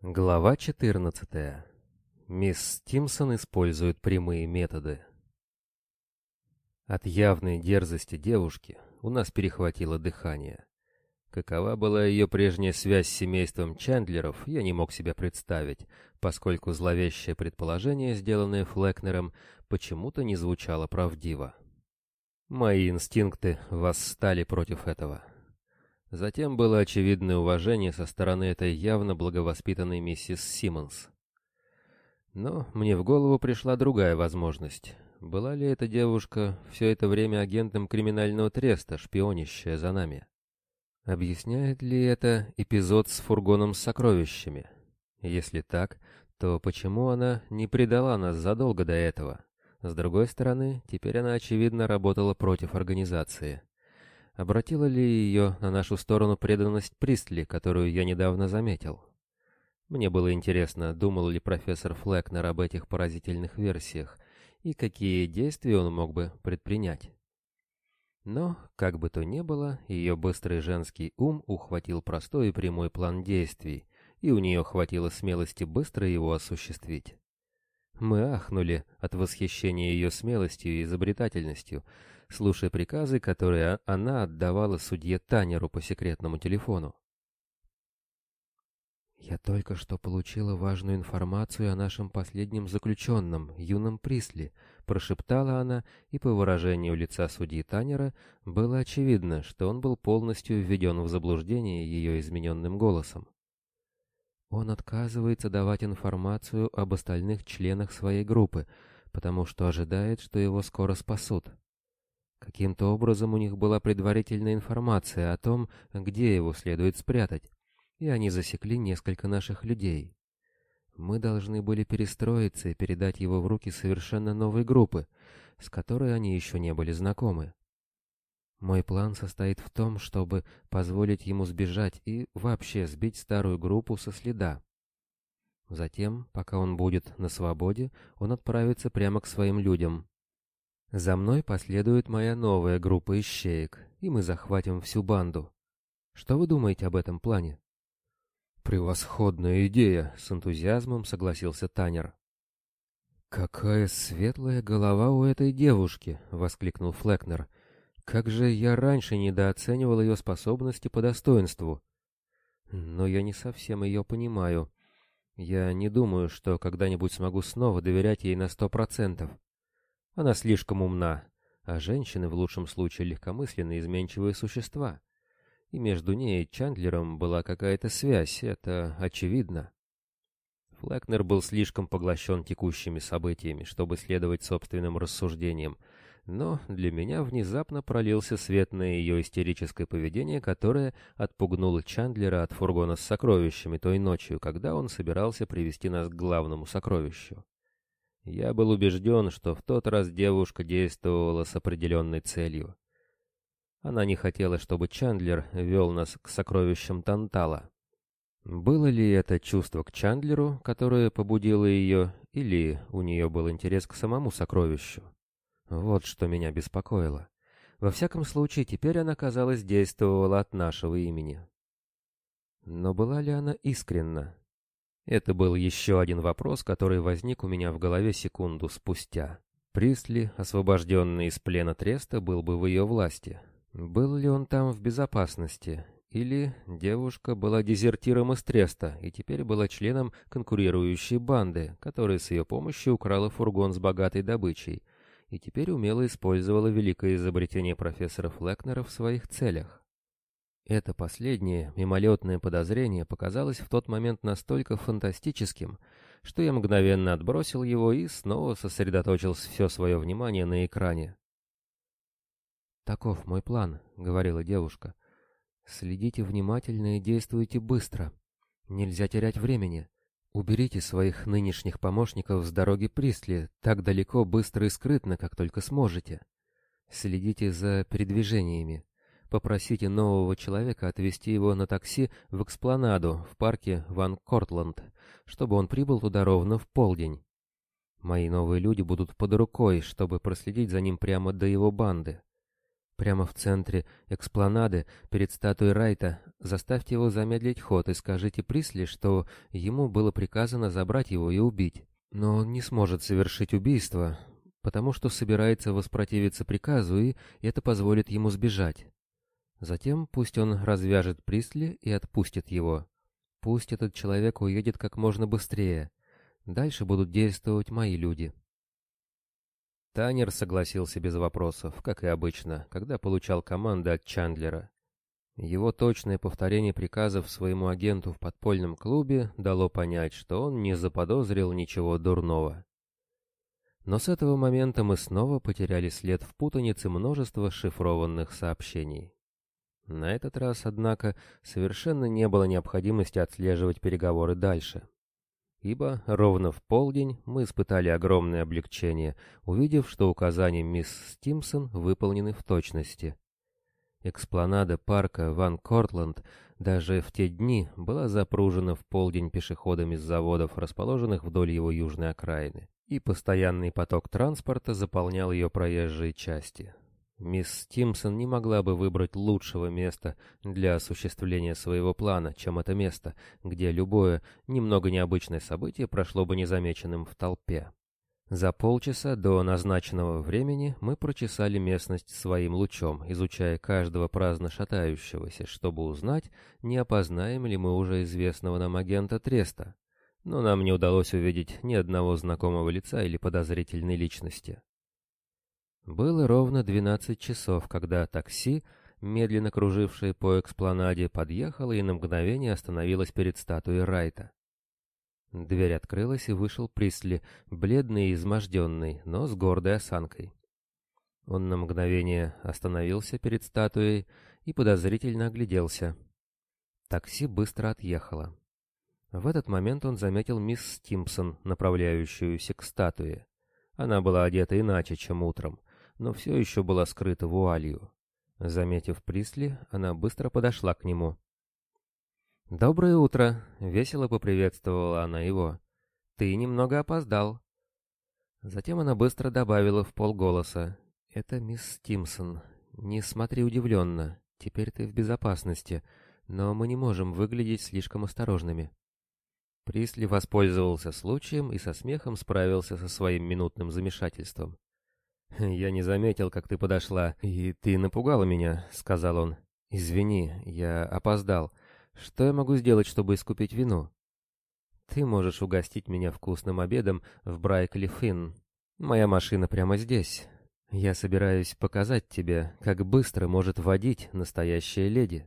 Глава 14. Мисс Стимсон использует прямые методы. От явной дерзости девушки у нас перехватило дыхание. Какова была ее прежняя связь с семейством Чандлеров, я не мог себе представить, поскольку зловещее предположение, сделанное Флекнером, почему-то не звучало правдиво. Мои инстинкты восстали против этого. Затем было очевидное уважение со стороны этой явно благовоспитанной миссис Симмонс. Но мне в голову пришла другая возможность. Была ли эта девушка все это время агентом криминального треста, шпионящая за нами? Объясняет ли это эпизод с фургоном с сокровищами? Если так, то почему она не предала нас задолго до этого? С другой стороны, теперь она, очевидно, работала против организации. Обратила ли ее на нашу сторону преданность Пристли, которую я недавно заметил? Мне было интересно, думал ли профессор Флекнер об этих поразительных версиях и какие действия он мог бы предпринять. Но, как бы то ни было, ее быстрый женский ум ухватил простой и прямой план действий, и у нее хватило смелости быстро его осуществить. Мы ахнули от восхищения ее смелостью и изобретательностью, слушая приказы, которые она отдавала судье Танеру по секретному телефону. «Я только что получила важную информацию о нашем последнем заключенном, юном Присли», прошептала она, и по выражению лица судьи Танера было очевидно, что он был полностью введен в заблуждение ее измененным голосом. Он отказывается давать информацию об остальных членах своей группы, потому что ожидает, что его скоро спасут. Каким-то образом у них была предварительная информация о том, где его следует спрятать, и они засекли несколько наших людей. Мы должны были перестроиться и передать его в руки совершенно новой группы, с которой они еще не были знакомы. Мой план состоит в том, чтобы позволить ему сбежать и вообще сбить старую группу со следа. Затем, пока он будет на свободе, он отправится прямо к своим людям. За мной последует моя новая группа ищеек, и мы захватим всю банду. Что вы думаете об этом плане? Превосходная идея, с энтузиазмом согласился Танер. Какая светлая голова у этой девушки, воскликнул Флекнер. Как же я раньше недооценивал ее способности по достоинству. Но я не совсем ее понимаю. Я не думаю, что когда-нибудь смогу снова доверять ей на сто процентов. Она слишком умна, а женщины в лучшем случае легкомысленные изменчивые существа. И между ней и Чандлером была какая-то связь, это очевидно. Флекнер был слишком поглощен текущими событиями, чтобы следовать собственным рассуждениям, но для меня внезапно пролился свет на ее истерическое поведение, которое отпугнуло Чандлера от фургона с сокровищами той ночью, когда он собирался привести нас к главному сокровищу. Я был убежден, что в тот раз девушка действовала с определенной целью. Она не хотела, чтобы Чандлер вел нас к сокровищам Тантала. Было ли это чувство к Чандлеру, которое побудило ее, или у нее был интерес к самому сокровищу? Вот что меня беспокоило. Во всяком случае, теперь она, казалось, действовала от нашего имени. Но была ли она искренна? Это был еще один вопрос, который возник у меня в голове секунду спустя. Присли, освобожденный из плена Треста, был бы в ее власти. Был ли он там в безопасности? Или девушка была дезертиром из Треста и теперь была членом конкурирующей банды, которая с ее помощью украла фургон с богатой добычей и теперь умело использовала великое изобретение профессора Флекнера в своих целях? Это последнее мимолетное подозрение показалось в тот момент настолько фантастическим, что я мгновенно отбросил его и снова сосредоточил все свое внимание на экране. «Таков мой план», — говорила девушка. «Следите внимательно и действуйте быстро. Нельзя терять времени. Уберите своих нынешних помощников с дороги Пристли так далеко, быстро и скрытно, как только сможете. Следите за передвижениями. Попросите нового человека отвезти его на такси в экспланаду в парке Ван Кортланд, чтобы он прибыл туда ровно в полдень. Мои новые люди будут под рукой, чтобы проследить за ним прямо до его банды. Прямо в центре экспланады, перед статуей Райта, заставьте его замедлить ход и скажите Присли, что ему было приказано забрать его и убить. Но он не сможет совершить убийство, потому что собирается воспротивиться приказу, и это позволит ему сбежать. Затем пусть он развяжет Присли и отпустит его. Пусть этот человек уедет как можно быстрее. Дальше будут действовать мои люди. Танер согласился без вопросов, как и обычно, когда получал команды от Чандлера. Его точное повторение приказов своему агенту в подпольном клубе дало понять, что он не заподозрил ничего дурного. Но с этого момента мы снова потеряли след в путанице множества шифрованных сообщений. На этот раз, однако, совершенно не было необходимости отслеживать переговоры дальше. Ибо ровно в полдень мы испытали огромное облегчение, увидев, что указания мисс Стимсон выполнены в точности. Экспланада парка Ван Кортланд даже в те дни была запружена в полдень пешеходами с заводов, расположенных вдоль его южной окраины, и постоянный поток транспорта заполнял ее проезжие части. Мисс Стимсон не могла бы выбрать лучшего места для осуществления своего плана, чем это место, где любое немного необычное событие прошло бы незамеченным в толпе. За полчаса до назначенного времени мы прочесали местность своим лучом, изучая каждого праздно шатающегося, чтобы узнать, не опознаем ли мы уже известного нам агента Треста. Но нам не удалось увидеть ни одного знакомого лица или подозрительной личности. Было ровно двенадцать часов, когда такси, медленно кружившее по экспланаде, подъехало и на мгновение остановилось перед статуей Райта. Дверь открылась, и вышел Присли, бледный и изможденный, но с гордой осанкой. Он на мгновение остановился перед статуей и подозрительно огляделся. Такси быстро отъехало. В этот момент он заметил мисс Стимпсон, направляющуюся к статуе. Она была одета иначе, чем утром, но все еще была скрыта вуалью. Заметив Присли, она быстро подошла к нему. «Доброе утро!» — весело поприветствовала она его. «Ты немного опоздал». Затем она быстро добавила в полголоса. «Это мисс Тимсон. Не смотри удивленно. Теперь ты в безопасности, но мы не можем выглядеть слишком осторожными». Присли воспользовался случаем и со смехом справился со своим минутным замешательством. «Я не заметил, как ты подошла, и ты напугала меня», — сказал он. «Извини, я опоздал. Что я могу сделать, чтобы искупить вину?» «Ты можешь угостить меня вкусным обедом в Брайкли Финн. Моя машина прямо здесь. Я собираюсь показать тебе, как быстро может водить настоящая леди».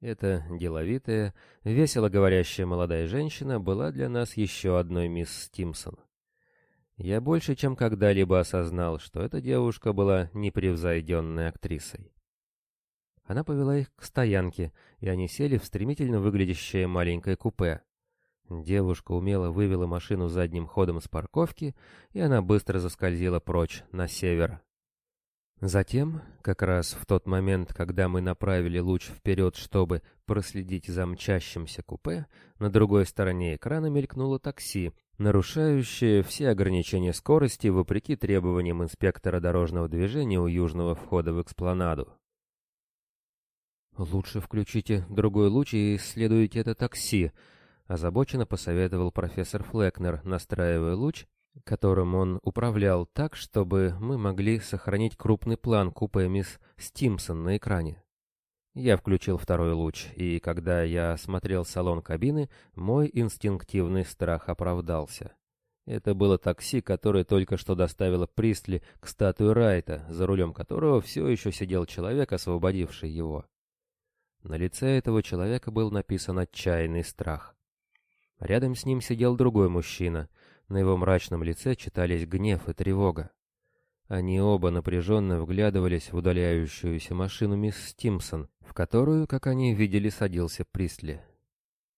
Эта деловитая, весело говорящая молодая женщина была для нас еще одной мисс Стимсон. Я больше, чем когда-либо осознал, что эта девушка была непревзойденной актрисой. Она повела их к стоянке, и они сели в стремительно выглядящее маленькое купе. Девушка умело вывела машину задним ходом с парковки, и она быстро заскользила прочь, на север. Затем, как раз в тот момент, когда мы направили луч вперед, чтобы проследить за мчащимся купе, на другой стороне экрана мелькнуло такси, нарушающее все ограничения скорости вопреки требованиям инспектора дорожного движения у южного входа в экспланаду. «Лучше включите другой луч и исследуйте это такси», — озабоченно посоветовал профессор Флекнер, настраивая луч, которым он управлял так, чтобы мы могли сохранить крупный план купе мисс Стимсон на экране. Я включил второй луч, и когда я осмотрел салон кабины, мой инстинктивный страх оправдался. Это было такси, которое только что доставило Пристли к статуе Райта, за рулем которого все еще сидел человек, освободивший его. На лице этого человека был написан отчаянный страх. Рядом с ним сидел другой мужчина. На его мрачном лице читались гнев и тревога. Они оба напряженно вглядывались в удаляющуюся машину мисс Стимсон, в которую, как они видели, садился Присли.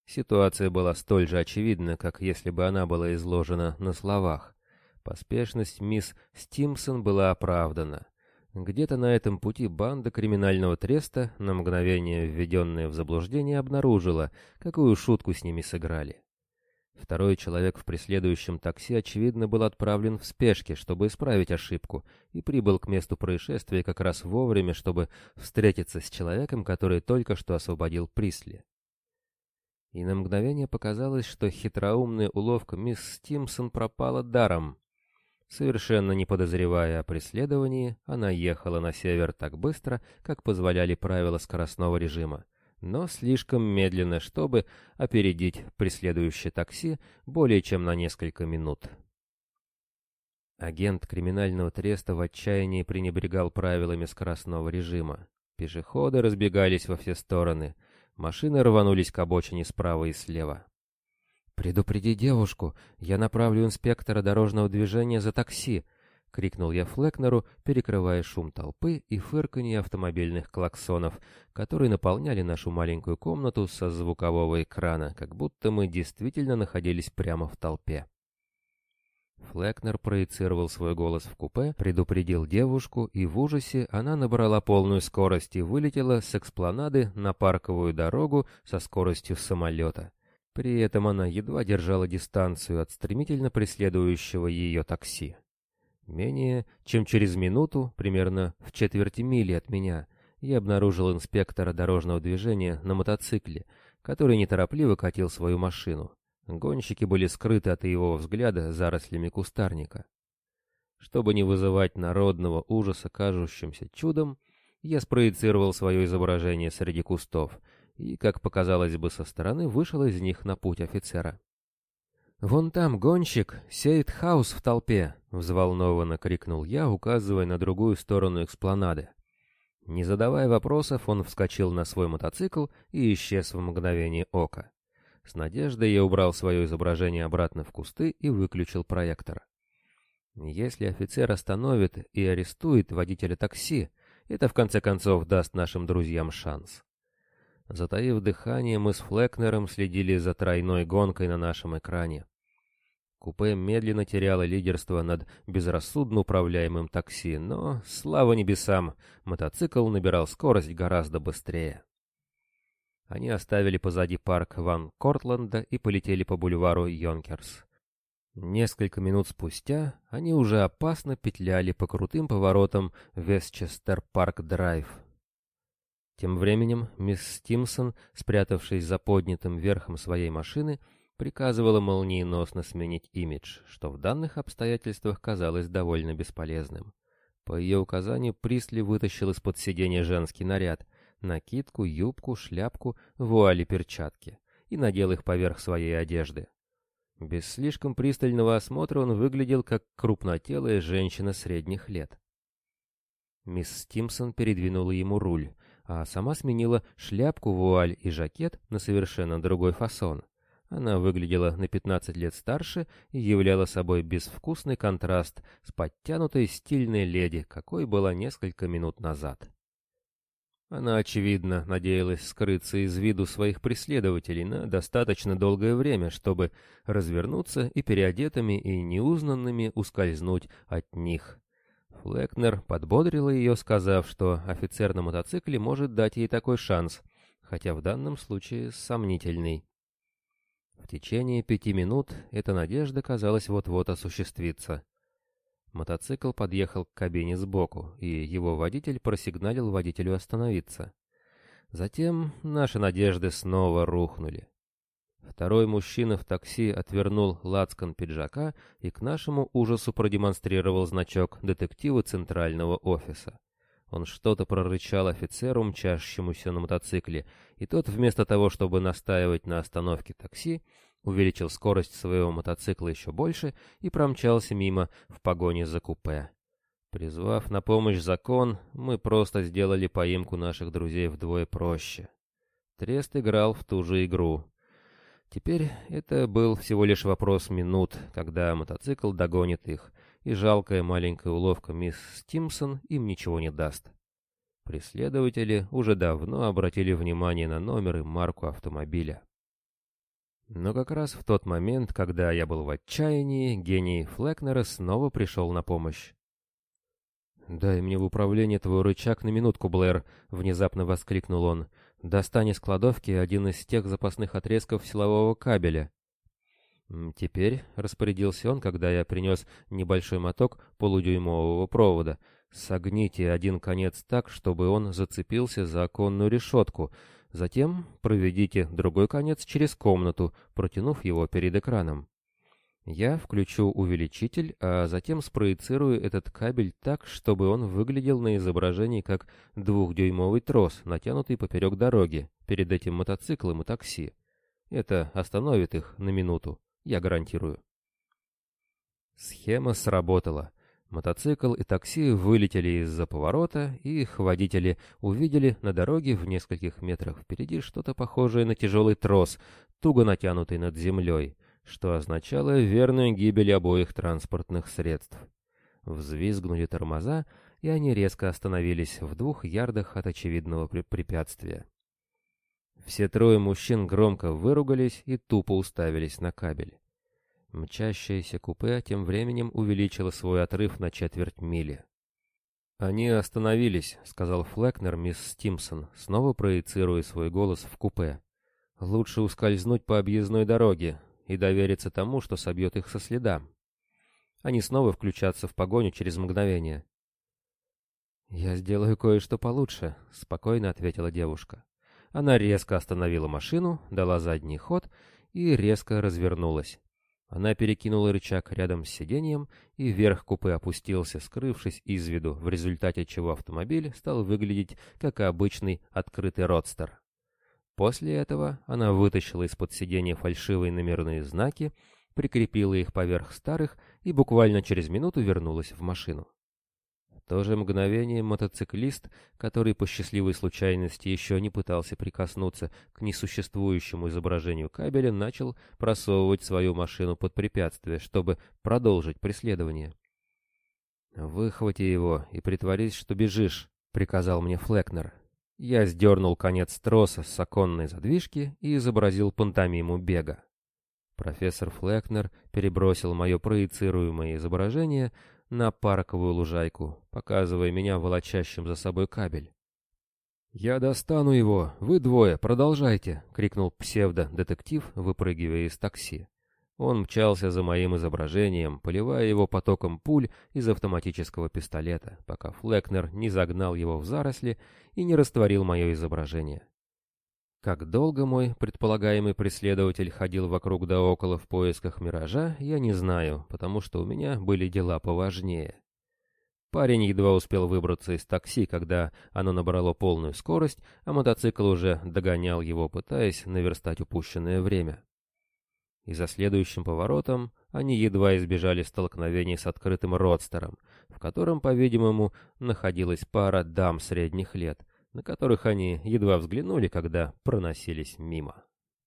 Ситуация была столь же очевидна, как если бы она была изложена на словах. Поспешность мисс Стимсон была оправдана. Где-то на этом пути банда криминального треста, на мгновение введенная в заблуждение, обнаружила, какую шутку с ними сыграли. Второй человек в преследующем такси, очевидно, был отправлен в спешке, чтобы исправить ошибку, и прибыл к месту происшествия как раз вовремя, чтобы встретиться с человеком, который только что освободил Присли. И на мгновение показалось, что хитроумная уловка мисс Стимсон пропала даром. Совершенно не подозревая о преследовании, она ехала на север так быстро, как позволяли правила скоростного режима но слишком медленно, чтобы опередить преследующее такси более чем на несколько минут. Агент криминального треста в отчаянии пренебрегал правилами скоростного режима. Пешеходы разбегались во все стороны. Машины рванулись к обочине справа и слева. «Предупреди девушку, я направлю инспектора дорожного движения за такси», — крикнул я Флекнеру, перекрывая шум толпы и фырканье автомобильных клаксонов, которые наполняли нашу маленькую комнату со звукового экрана, как будто мы действительно находились прямо в толпе. Флекнер проецировал свой голос в купе, предупредил девушку, и в ужасе она набрала полную скорость и вылетела с экспланады на парковую дорогу со скоростью самолета. При этом она едва держала дистанцию от стремительно преследующего ее такси. Менее чем через минуту, примерно в четверти мили от меня, я обнаружил инспектора дорожного движения на мотоцикле, который неторопливо катил свою машину. Гонщики были скрыты от его взгляда зарослями кустарника. Чтобы не вызывать народного ужаса кажущимся чудом, я спроецировал свое изображение среди кустов и, как показалось бы со стороны, вышел из них на путь офицера. «Вон там гонщик сеет хаос в толпе!» — взволнованно крикнул я, указывая на другую сторону экспланады. Не задавая вопросов, он вскочил на свой мотоцикл и исчез в мгновение ока. С надеждой я убрал свое изображение обратно в кусты и выключил проектор. Если офицер остановит и арестует водителя такси, это в конце концов даст нашим друзьям шанс. Затаив дыхание, мы с Флекнером следили за тройной гонкой на нашем экране. Купе медленно теряло лидерство над безрассудно управляемым такси, но, слава небесам, мотоцикл набирал скорость гораздо быстрее. Они оставили позади парк Ван Кортленда и полетели по бульвару Йонкерс. Несколько минут спустя они уже опасно петляли по крутым поворотам Вестчестер Парк Драйв. Тем временем мисс Стимсон, спрятавшись за поднятым верхом своей машины, приказывала молниеносно сменить имидж, что в данных обстоятельствах казалось довольно бесполезным. По ее указанию Присли вытащил из-под сиденья женский наряд, накидку, юбку, шляпку, вуали, перчатки, и надел их поверх своей одежды. Без слишком пристального осмотра он выглядел как крупнотелая женщина средних лет. Мисс Стимсон передвинула ему руль, а сама сменила шляпку, вуаль и жакет на совершенно другой фасон. Она выглядела на 15 лет старше и являла собой безвкусный контраст с подтянутой стильной леди, какой была несколько минут назад. Она, очевидно, надеялась скрыться из виду своих преследователей на достаточно долгое время, чтобы развернуться и переодетыми и неузнанными ускользнуть от них. Флекнер подбодрила ее, сказав, что офицер на мотоцикле может дать ей такой шанс, хотя в данном случае сомнительный. Течение пяти минут эта надежда, казалось, вот-вот осуществится. Мотоцикл подъехал к кабине сбоку, и его водитель просигналил водителю остановиться. Затем наши надежды снова рухнули. Второй мужчина в такси отвернул лацкан пиджака и к нашему ужасу продемонстрировал значок детектива центрального офиса. Он что-то прорычал офицеру, мчащемуся на мотоцикле, и тот, вместо того, чтобы настаивать на остановке такси, увеличил скорость своего мотоцикла еще больше и промчался мимо в погоне за купе. Призвав на помощь закон, мы просто сделали поимку наших друзей вдвое проще. Трест играл в ту же игру. Теперь это был всего лишь вопрос минут, когда мотоцикл догонит их, и жалкая маленькая уловка мисс Стимсон им ничего не даст. Преследователи уже давно обратили внимание на номер и марку автомобиля. Но как раз в тот момент, когда я был в отчаянии, гений Флекнера снова пришел на помощь. «Дай мне в управление твой рычаг на минутку, Блэр!» — внезапно воскликнул он. «Достань из кладовки один из тех запасных отрезков силового кабеля». «Теперь», — распорядился он, когда я принес небольшой моток полудюймового провода, — «согните один конец так, чтобы он зацепился за оконную решетку, затем проведите другой конец через комнату, протянув его перед экраном. Я включу увеличитель, а затем спроецирую этот кабель так, чтобы он выглядел на изображении как двухдюймовый трос, натянутый поперек дороги, перед этим мотоциклом и такси. Это остановит их на минуту. Я гарантирую. Схема сработала. Мотоцикл и такси вылетели из-за поворота, и их водители увидели на дороге в нескольких метрах впереди что-то похожее на тяжелый трос, туго натянутый над землей, что означало верную гибель обоих транспортных средств. Взвизгнули тормоза, и они резко остановились в двух ярдах от очевидного препятствия. Все трое мужчин громко выругались и тупо уставились на кабель. Мчащееся купе тем временем увеличило свой отрыв на четверть мили. «Они остановились», — сказал Флекнер мисс Стимсон, снова проецируя свой голос в купе. «Лучше ускользнуть по объездной дороге и довериться тому, что собьет их со следа. Они снова включатся в погоню через мгновение». «Я сделаю кое-что получше», — спокойно ответила девушка. Она резко остановила машину, дала задний ход и резко развернулась. Она перекинула рычаг рядом с сиденьем, и верх купе опустился, скрывшись из виду, в результате чего автомобиль стал выглядеть как обычный открытый родстер. После этого она вытащила из-под сиденья фальшивые номерные знаки, прикрепила их поверх старых и буквально через минуту вернулась в машину то же мгновение мотоциклист, который по счастливой случайности еще не пытался прикоснуться к несуществующему изображению кабеля, начал просовывать свою машину под препятствие, чтобы продолжить преследование. «Выхвати его и притворись, что бежишь», — приказал мне Флекнер. Я сдернул конец троса с оконной задвижки и изобразил пантомиму бега. Профессор Флекнер перебросил мое проецируемое изображение на парковую лужайку, показывая меня волочащим за собой кабель. «Я достану его! Вы двое, продолжайте!» — крикнул псевдо-детектив, выпрыгивая из такси. Он мчался за моим изображением, поливая его потоком пуль из автоматического пистолета, пока Флекнер не загнал его в заросли и не растворил мое изображение. Как долго мой предполагаемый преследователь ходил вокруг да около в поисках миража, я не знаю, потому что у меня были дела поважнее. Парень едва успел выбраться из такси, когда оно набрало полную скорость, а мотоцикл уже догонял его, пытаясь наверстать упущенное время. И за следующим поворотом они едва избежали столкновений с открытым родстером, в котором, по-видимому, находилась пара дам средних лет, на которых они едва взглянули, когда проносились мимо.